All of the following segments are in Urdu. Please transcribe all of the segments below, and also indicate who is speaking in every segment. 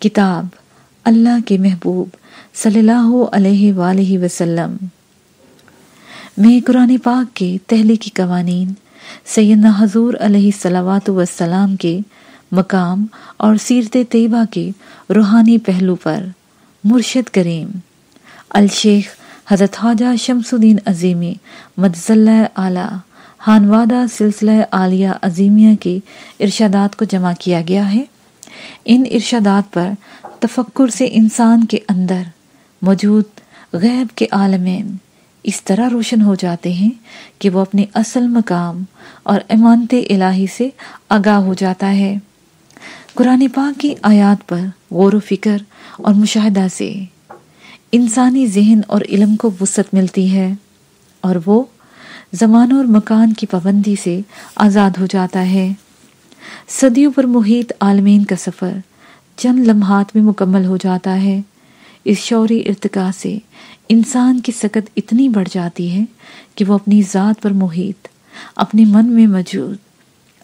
Speaker 1: کتاب، اللہ کے محبوب صلی اللہ علیہ وآلہ وسلم۔ میں قرآن پاک کے تحلیقی قوانین، سیدنا حضور علیہ السلام والسلام کے مقام اور سیرت طیبہ کے روحانی پہلو پر مرشد کریم۔ الشیخ حضرت خواجہ شمس الدین عظیمی مدزلہ اعلیٰ ہانوادہ سلسلہ عالیہ عظیمیہ کے ارشادات کو جمع کیا گیا ہے۔ ان ارشادات پر تفکر سے انسان کے اندر موجود غیب کے عالمین اس طرح روشن ہو جاتے ہیں کہ وہ اپنے اصل مقام اور امانت الہی سے آگاہ ہو جاتا ہے۔ قرآن پاک کی آیات پر غور و فکر اور مشاہدہ سے انسانی ذہن اور علم کو وسعت ملتی ہے اور وہ زمان اور مکان کی پابندی سے آزاد ہو جاتا ہے۔ صدیوں پر محیط عالمین کا سفر چند لمحات میں مکمل ہو جاتا ہے۔ اس شعوری ارتقاء سے انسان کی سکت اتنی بڑھ جاتی ہے کہ وہ اپنی ذات پر محیط، اپنے من میں موجود،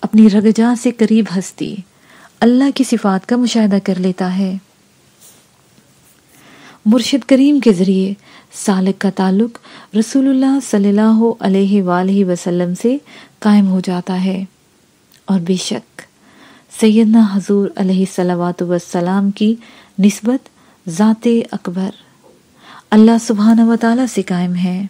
Speaker 1: اپنی رگجا سے قریب ہستی اللہ کی صفات کا مشاہدہ کر لیتا ہے۔ مرشد کریم کے ذریعے سالک کا تعلق رسول اللہ صلی اللہ علیہ وآلہ وسلم سے قائم ہو جاتا ہے۔ اور بے شک، سیدنا حضور علیہ صلاوات وسلام کی نسبت ذات اکبر اللہ سبحانہ و تعالیٰ سے قائم ہے۔